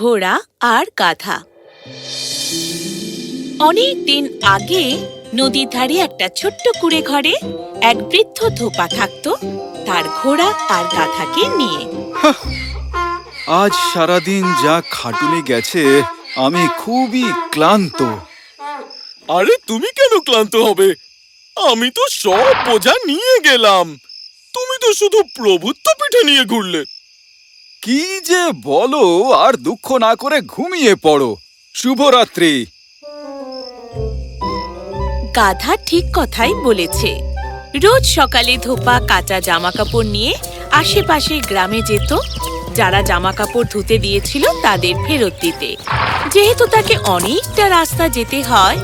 ঘোড়া আর গাধা অনেক দিন আগে নদীর ধারে একটা ছোট্ট কুড়ে ঘরে এক বৃদ্ধ ধোপা থাকতো তার ঘোড়া আর গাধাকে নিয়ে। আজ সারাদিন যা খাটুনি গেছে আমি খুবই ক্লান্ত। আরে তুমি কেন ক্লান্ত হবে? আমি তো সব বোঝা নিয়ে গেলাম। তুমি তো শুধু প্রভুত্ব পিঠে নিয়ে ঘুরলে। কি যে বলো আর দুঃখ না করে ঘুমিয়ে পড়ো। শুভরাত্রি। গাধা ঠিক কথাই বলেছে। রোজ সকালে ধোপা, কাঁচা জামা কাপড় নিয়ে আশেপাশে গ্রামে যেত। যারা জামা কাপড় ধুতে দিয়েছিল তাদের ফেরত দিতে। যেহেতু তাকে অনেকটা রাস্তা যেতে হয়,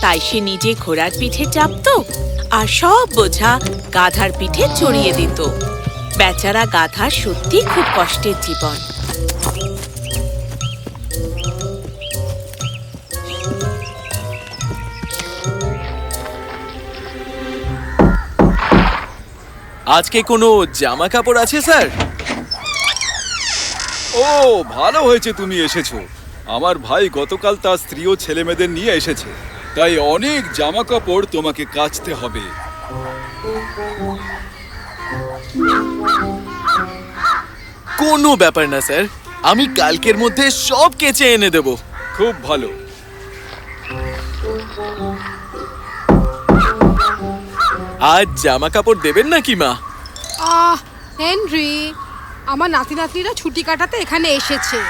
তাই সে নিজে ঘোড়ার পিঠে চাপতো আর সব বোঝা গাধার পিঠে চড়িয়ে দিত। বেচারা গাধা সত্যি খুব কষ্টের জীবন। আজকে কোনো জামা কাপড় আছে, স্যার? ও, ভালো হয়েছে তুমি এসেছ। আমার ভাই গতকাল তার স্ত্রী ও ছেলেমেয়েদের নিয়ে এসেছে। তাই অনেক জামা কাপড় তোমাকে কাচতে হবে। কোনো ব্যাপার না স্যার। আমি কালকের মধ্যে সব কেচে এনে দেব। খুব ভালো। আজ জামা কাপড় দেবেন নাকি মা? আহ হেনরি আমার নাতি নাতনিরা ছুটি কাটাতে এখানে এসেছে।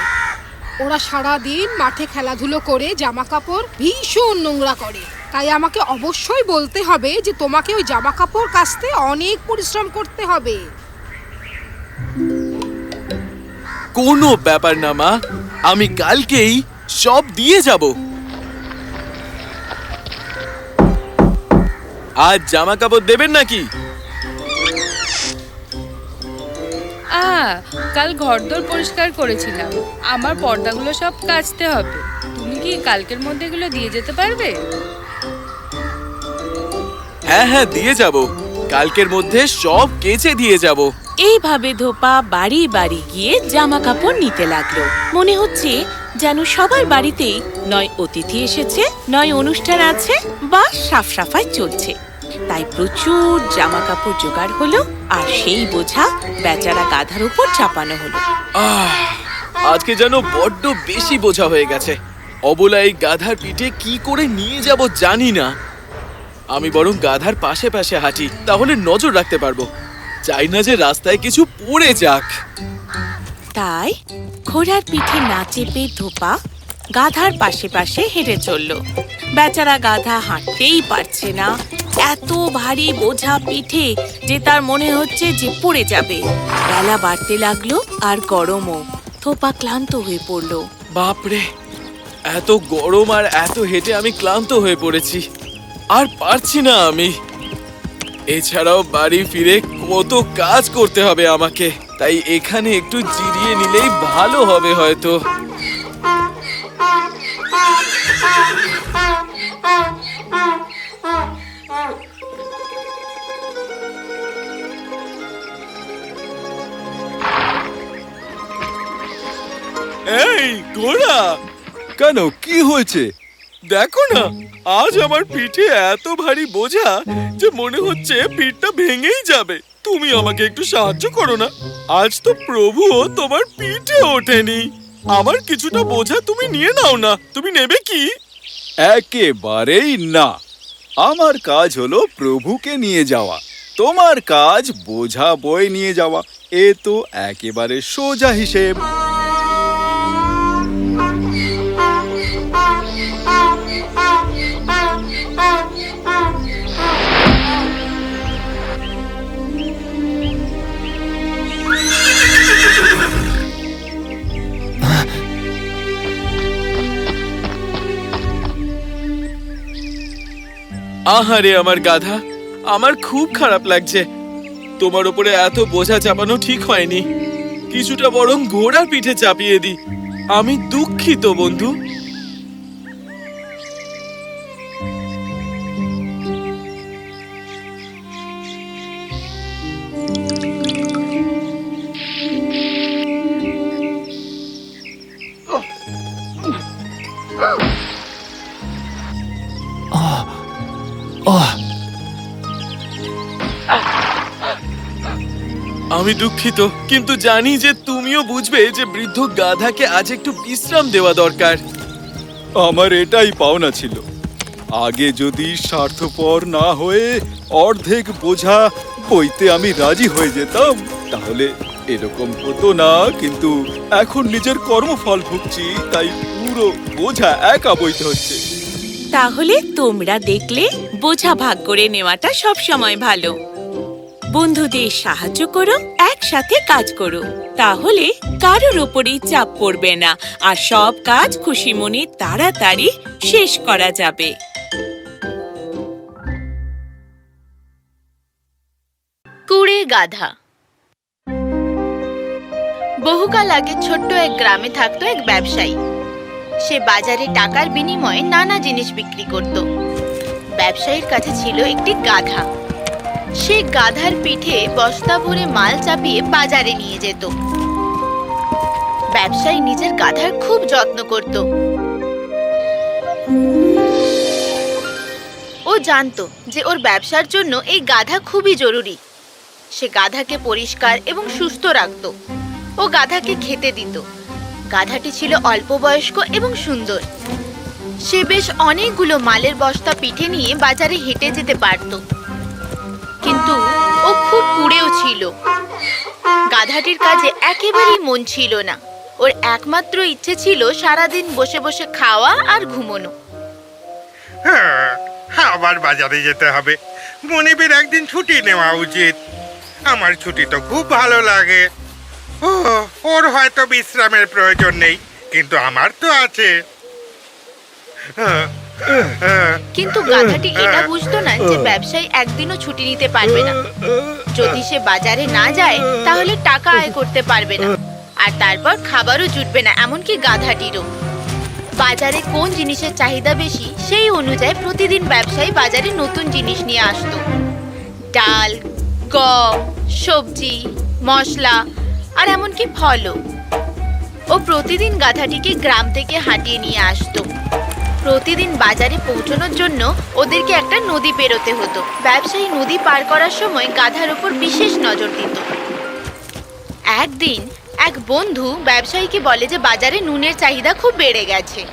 ওরা সারা দিন মাঠে খেলাধুলো করে জামা কাপড় ভীষণ নোংরা করে। তাই আমাকে অবশ্যই বলতে হবে যে তোমাকে ওই জামা কাপড় কাচতে অনেক পরিশ্রম করতে হবে। কোনো ব্যাপার না মা। আমি কালকেই সব দিয়ে যাব। আজ জামা কাপড় দেবেন নাকি? কাল ঘরদোর পরিষ্কার করেছিলাম। আমার পর্দাগুলো সব কাচতে হবে। তুমি কি কালকের মধ্যে এগুলো দিয়ে যেতে পারবে? হ্যাঁ হ্যাঁ দিয়ে যাব। কালকের মধ্যে সব কেচে দিয়ে যাব। এইভাবে ধোপা বাড়ি বাড়ি গিয়ে জামা কাপড় নিতে লাগল। মনে হচ্ছে যেন সবার বাড়িতেই নয় অতিথি এসেছে, নয় অনুষ্ঠান আছে বা সাফ সাফাই চলছে। তাই প্রচুর জামা কাপড় জোগাড় হলো আর সেই বোঝা বেচারা গাধার উপর চাপানো হলো। আহ, আজকে যেন বড্ড বেশি বোঝা হয়ে গেছে। অবলা এই গাধার পিঠে কি করে নিয়ে যাব জানি না। আমি বরং গাধার পাশে পাশে হাঁটি, তাহলে নজর রাখতে পারব। চাই না যে রাস্তায় কিছু পড়ে যাক। তাই ঘোড়ার পিঠে না চেপে ধোপা গাধার পাশে পাশে হেঁটে চলল। বেচারা গাধা হাঁটতেই পারছে না। এত ভারী বোঝা পিঠে যে তার মনে হচ্ছে যে পড়ে যাবে। বেলা বাড়তে লাগল আর গরমও। থোপা ক্লান্ত হয়ে পড়ল। বাপরে এত গরম আর এত হেঁটে আমি ক্লান্ত হয়ে পড়েছি। আর পারছি না আমি। এছাড়াও বাড়ি ফিরে কত কাজ করতে হবে আমাকে। তাই এখানে একটু জিরিয়ে নিলেই ভালো হবে হয়তো। এই ঘোড়া কেন কি হয়েছে? দেখো না আজ আমার পিঠে এত ভারী বোঝা যে মনে হচ্ছে পিঠটা ভেঙেই যাবে। তুমি আমাকে একটু সাহায্য করো না। আজ তো প্রভু তোমার পিঠে ওঠেনি। আমার কিছুটা বোঝা তুমি নিয়ে নাও না। তুমি নেবে কি? একেবারেই না। আমার কাজ হলো প্রভুকে নিয়ে যাওয়া। তোমার কাজ বোঝা বই নিয়ে যাওয়া। এ তো একেবারে সোজা হিসেব। আহারে আমার গাধা, আমার খুব খারাপ লাগছে। তোমার উপরে এত বোঝা চাপানো ঠিক হয়নি। কিছুটা বরং ঘোড়ার পিঠে চাপিয়ে দি আমি দুঃখিত, বন্ধু। আমি দুঃখিত কিন্তু জানি যে তুমিও বুঝবে যে বৃদ্ধ গাধাকে আজ একটু বিশ্রাম দেওয়া দরকার। আমার এটাই পাওনা ছিল। আগে যদি স্বার্থপর না হয়ে অর্ধেক বোঝা বইতে আমি রাজি হয়ে যেতাম তাহলে এরকম হতো না কিন্তু এখন নিজের কর্মফল ভুগছি তাই পুরো বোঝা একা বইতে হচ্ছে। তাহলে তোমরা দেখলে বোঝা ভাগ করে নেওয়াটা সবসময় ভালো। বন্ধুদের সাহায্য করো, একসাথে কাজ করো। তাহলে কারোর ওপরেই চাপ পড়বে না, আর সব কাজ খুশি মনে তাড়াতাড়ি শেষ করা যাবে। কুড়ে গাধা। বহুকাল আগে ছোট্ট এক গ্রামে থাকতো এক ব্যবসায়ী। সে বাজারে টাকার বিনিময়ে নানা জিনিস বিক্রি করত। ব্যবসায়ীর কাছে ছিল একটি গাধা। সে গাধার পিঠে বস্তা ভরে মাল চাপিয়ে বাজারে নিয়ে যেত। ব্যবসায়ী নিজের গাধার খুব যত্ন করত। ও জানতো যে ওর ব্যবসার জন্য এই গাধা খুবই জরুরি। সে গাধাকে পরিষ্কার এবং সুস্থ রাখত। ও গাধাকে খেতে দিত। গাধাটি ছিল অল্প বয়স্ক এবং সুন্দর। সে বেশ অনেকগুলো মালের বস্তা পিঠে নিয়ে বাজারে হেঁটে যেতে পারত। কুড়েও ছিল। গাধাটির কাজে একেবারেই মন ছিল না। ওর একমাত্র ইচ্ছে ছিল সারাদিন বসে বসে খাওয়া আর ঘুমোনো। হ্যাঁ আবার বাজারে যেতে হবে। মনিবের একদিন ছুটি নেওয়া উচিত। আমার ছুটি তো খুব ভালো লাগে। ও ওর হয়তো বিশ্রামের প্রয়োজন নেই কিন্তু আমার তো আছে। হ্যাঁ, কিন্তু গাধাটি এটা বুঝতো না যে ব্যবসায়ী একদিনও ছুটি নিতে পারবে না। যদি সে বাজারে না যায়, তাহলে টাকা আয় করতে পারবে না। আর তারপর খাবারও জুটবে না, এমনকি গাধাটিরও। বাজারে কোন জিনিসের চাহিদা বেশি, সেই অনুযায়ী প্রতিদিন ব্যবসায়ী বাজারে নতুন জিনিস নিয়ে আসতো। ডাল, গম, সবজি, মশলা, আর এমনকি ফলও। ও প্রতিদিন গাধাটিকে গ্রাম থেকে হাঁটিয়ে নিয়ে আসতো। প্রতিদিন বাজারে পৌঁছানোর জন্য ওদেরকে একটা নদী পেরোতে হতো। ব্যবসায়ী নদী পার করার সময় গাধার উপর বিশেষ নজর দিত। একদিন এক বন্ধু ব্যবসায়ীকে বলে যে বাজারে নুনের চাহিদা খুব বেড়ে গেছে।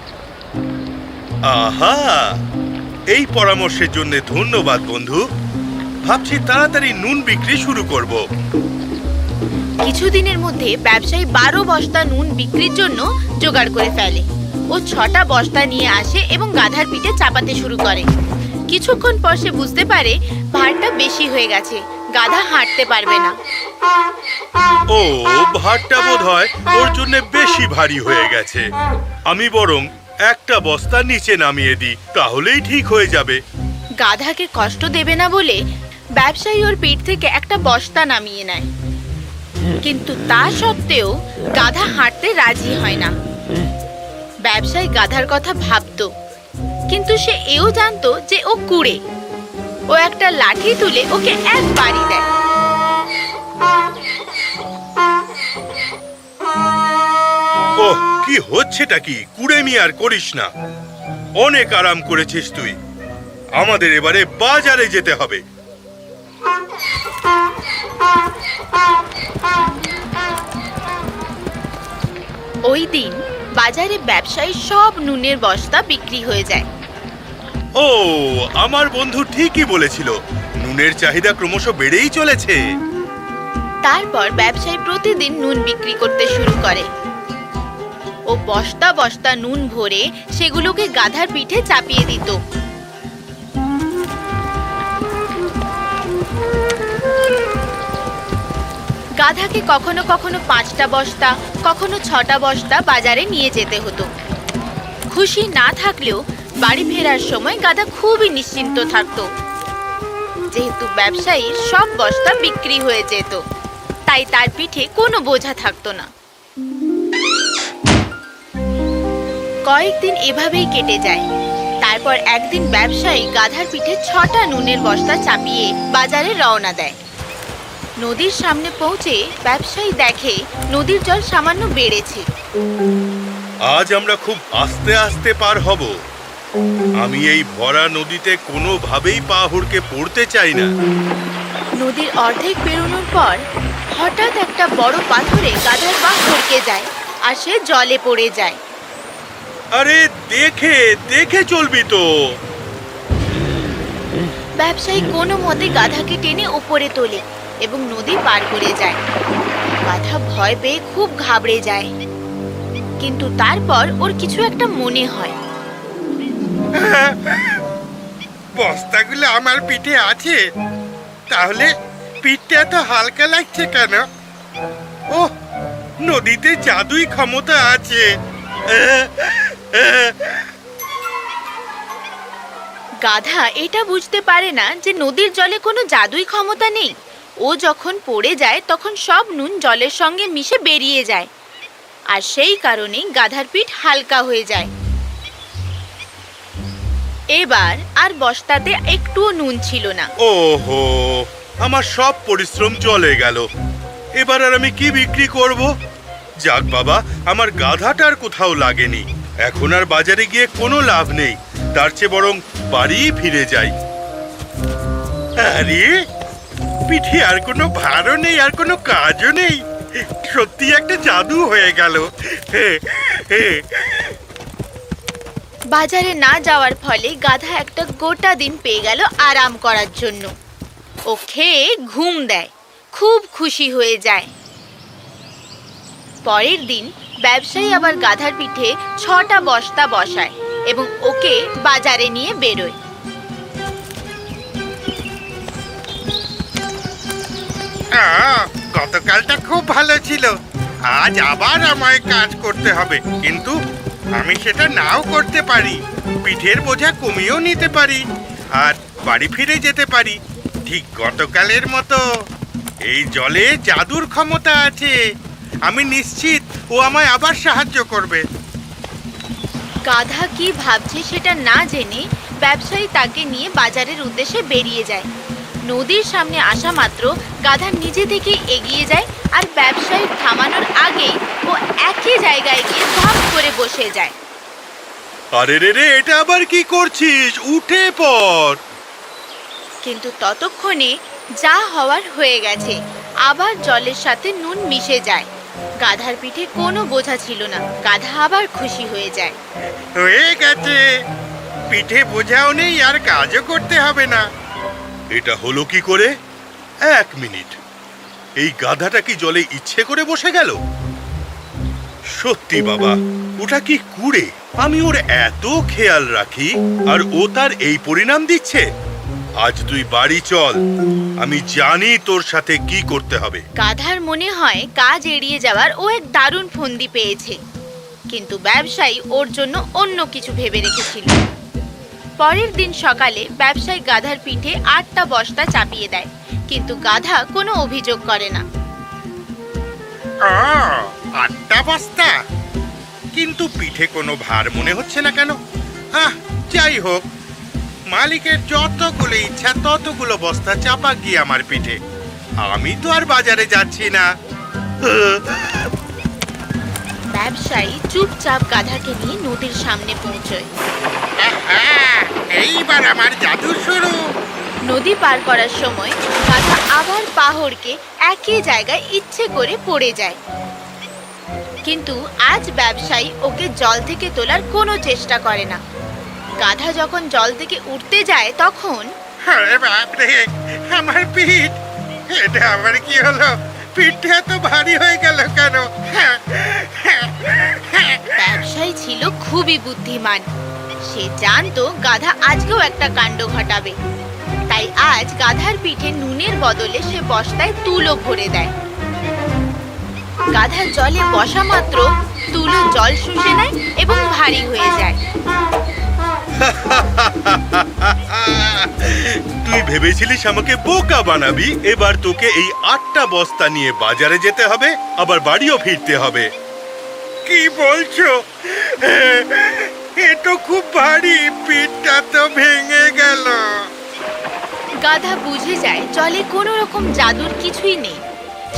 আহা! এই পরামর্শের জন্য ধন্যবাদ বন্ধু। ভাবছি তাড়াতাড়ি নুন বিক্রি শুরু করব। কিছুদিনের মধ্যে ব্যবসায়ী বারো বস্তা নুন বিক্রির জন্য জোগাড় করে ফেলে। ও ছটা বস্তা নিয়ে আসে এবং গাধার পিঠে চাপাতে শুরু করে। কিছুক্ষণ পর সে বুঝতে পারে ভারটা বেশি হয়ে গেছে। গাধা হাঁটতে পারবে না। ও ভাতটা বোধ হয় ওর জন্য বেশি ভারী হয়ে গেছে। আমি বরং একটা বস্তা নিচে নামিয়ে দিই তাহলেই ঠিক হয়ে যাবে। গাধাকে কষ্ট দেবে না বলে ব্যবসায়ী ওর পিঠ থেকে একটা বস্তা নামিয়ে নেয়। কিন্তু তা সত্ত্বেও গাধা হাঁটতে রাজি হয় না। ব্যবসায়ী গাধার কথা ভাবতো। কিন্তু সে এও জানতো যে ও কুড়ে। ও একটা লাঠি তুলে ওকে এক বাড়ি দেয়। কি হচ্ছেটা কি? কুড়েমি আর করিস না। অনেক আরাম করেছিস তুই। আমাদের এবারে বাজারে যেতে হবে। ওই দিন বাজারে ব্যবসায়ী সব নুনের বস্তা বিক্রি হয়ে যায়। ও আমার বন্ধু ঠিকই বলেছিল নুনের চাহিদা ক্রমশ বেড়েই চলেছে। তারপর ব্যবসায়ী প্রতিদিন নুন বিক্রি করতে শুরু করে। ও বস্তা বস্তা নুন ভরে সেগুলোকে গাধার পিঠে চাপিয়ে দিত। গাধাকে কখনো কখনো পাঁচটা বস্তা, কখনো ছটা বস্তা বাজারে নিয়ে যেতে হতো। খুশি না থাকলেও বাড়ি ফেরার সময় গাধা খুবই নিশ্চিন্ত থাকতো। যেহেতু ব্যবসায়ীর সব বস্তা বিক্রি হয়ে যেত, তাই তার পিঠে কোনো বোঝা থাকতো না। কয়েকদিন এভাবেই কেটে যায়। তারপর একদিন ব্যবসায়ী গাধার পিঠে ছটা নুনের বস্তা চাপিয়ে বাজারে রওনা দেয়। নদীর সামনে পৌঁছে ব্যবসায়ী দেখে নদীর জল সামান্য বেড়েছে। আজ আমরা খুব আস্তে আস্তে পার হব। আমি এই ভরা নদীতে কোনোভাবেই পা হুড়কে পড়তে চাই না। নদীর অর্ধেক পেরোনোর পর হঠাৎ একটা বড় পাথরে গাধার পা হড়কে যায় আর সে জলে পড়ে যায়। আরে দেখে দেখে চলবি তো। ব্যবসায়ী কোনো মতে গাধাকে টেনে উপরে তোলে। এবং নদী পার করে যায়। গাধা ভয় পেয়ে খুব ঘাবড়ে যায়। কিন্তু তারপর ওর কিছু একটা মনে হয়। বস্তাগুলো আমার পিঠে আছে। তাহলে পিঠটা এত হালকা লাগছে কেন? ও নদীতে জাদুই ক্ষমতা আছে। গাধা এটা বুঝতে পারে না যে নদীর জলে কোনো জাদুই ক্ষমতা নেই। ও যখন পড়ে যায়, তখন সব নুন জলের সঙ্গে মিশে বেরিয়ে যায়। আর সেই কারণেই গাধার পিঠ হালকা হয়ে যায়। এবার আর বস্তাতে একটুও নুন ছিল না। ওহো, আমার সব পরিশ্রম চলে গেল। এবার আর আমি কি বিক্রি করব? যাক বাবা, আমার গাধাটার কোথাও লাগেনি। এখন আর বাজারে গিয়ে কোনো লাভ নেই। তার চেয়ে বরং বাড়ি ফিরে যাই। আরে পিঠে আর কোনো ভারও নেই, আর কোনো কাজও নেই। সত্যি একটা জাদু হয়ে গেল। বাজারে না যাওয়ার ফলে গাধা একটা গোটা দিন পেয়ে গেল আরাম করার জন্য। ও খেয়ে ঘুম দেয়, খুব খুশি হয়ে যায়। পরের দিন ব্যবসায়ী আবার গাধার পিঠে ছটা বস্তা বসায় এবং ওকে বাজারে নিয়ে বেরোয়। গতকালটা খুব ভালো ছিল। আজ আবার আমায় কাজ করতে হবে, কিন্তু আমি সেটা নাও করতে পারি। পিঠের বোঝা কমিয়েও নিতে পারি আর বাড়ি ফিরে যেতে পারি। ঠিক গতকালের মতো। এই জলে জাদুর ক্ষমতা আছে। আমি নিশ্চিত ও আমায় আবার সাহায্য করবে। গাধা কি ভাবছে সেটা না জেনে ব্যবসায়ী তাকে নিয়ে বাজারের উদ্দেশ্যে বেরিয়ে যায়। নদীর সামনে আসা মাত্র গাধা নিজে থেকে এগিয়ে যায় আর ব্যবসায়ী থামানোর আগেই ও একই জায়গায় গিয়ে ধপ করে বসে যায়। আরে রে রে এটা আবার কি করছিস? উঠে পড়। কিন্তু ততক্ষণে যা হওয়ার হয়ে গেছে আবার জলের সাথে নুন মিশে যায়। গাধার পিঠে কোনো বোঝা ছিল না গাধা আবার খুশি হয়ে যায়। হয়ে গেছে। পিঠে বোঝাও নেই আর কাজও করতে হবে না। এটা হলো কি করে? এক মিনিট। এই গাধাটা কি জলে ইচ্ছে করে বসে গেল? সত্যি বাবা, ওটা কি কুড়ে? আমি ওর এত খেয়াল রাখি, আর ও তার এই পরিণাম দিচ্ছে। আজ তুই বাড়ি চল, আমি জানি তোর সাথে কি করতে হবে। গাধার মনে হয় কাজ এড়িয়ে যাওয়ার ও এক দারুণ ফন্দি পেয়েছে। কিন্তু ব্যবসায়ী ওর জন্য অন্য কিছু ভেবে রেখেছিল। পরের দিন সকালে ব্যবসায়ী গাধার পিঠে আটটা বস্তা চাপিয়ে দেয় কিন্তু গাধা কোনো অভিযোগ করে না। আটটা বস্তা? কিন্তু পিঠে কোনো ভার মনে হচ্ছে না কেন? আহ যাই হোক মালিকের যতগুলো ইচ্ছা ততগুলো বস্তা চাপা গিয়ে আমার পিঠে। আমি তো আর বাজারে যাচ্ছি না। ব্যবসায়ী চুপচাপ গাধাকে নিয়ে নদীর সামনে পৌঁছয়। এইবার আমার জাদু শুরু। নদী পার করার সময় গাধা আবার পাহড়কে একই জায়গায় ইচ্ছে করে পড়ে যায়। কিন্তু আজ ব্যবসায়ী ওকে জল থেকে তোলার কোনো চেষ্টা করে না। গাধা যখন জল থেকে উঠতে যায় তখন আরে বাপরে আমার পিঠ। এটা আবার কি হলো? পিঠটা এত ভারী হয়ে গেল কেন? ব্যবসায়ী ছিল খুবই বুদ্ধিমান। সে জানতো গাধা আজকেও একটা কাণ্ড ঘটাবে। তাই আজ গাধার পিঠে নুনের বদলে সে বস্তায় তুলো ভরে দেয়। গাধা জলে বসা মাত্র তুলো জল শুষে নেয় এবং ভারী হয়ে যায়। তুই ভেবেছিলিস আমাকে বোকা বানাবি? এবার তোকে এই আটটা বস্তা নিয়ে বাজারে যেতে হবে, আবার বাড়িও ফিরতে হবে। কি বলছো? এ তো খুব ভারী, পিঠটা তো ভেঙে গেল। গাধা বুঝে যায়, জলে কোনো রকম জাদুর কিছুই নেই।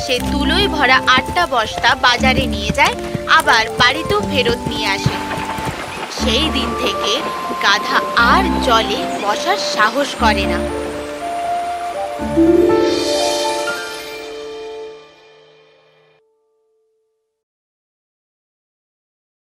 সে তুলোয় ভরা আটটা বস্তা বাজারে নিয়ে যায়, আবার বাড়িতেও ফেরত নিয়ে আসে। সেই দিন থেকে গাধা আর জলে বসার সাহস করে না।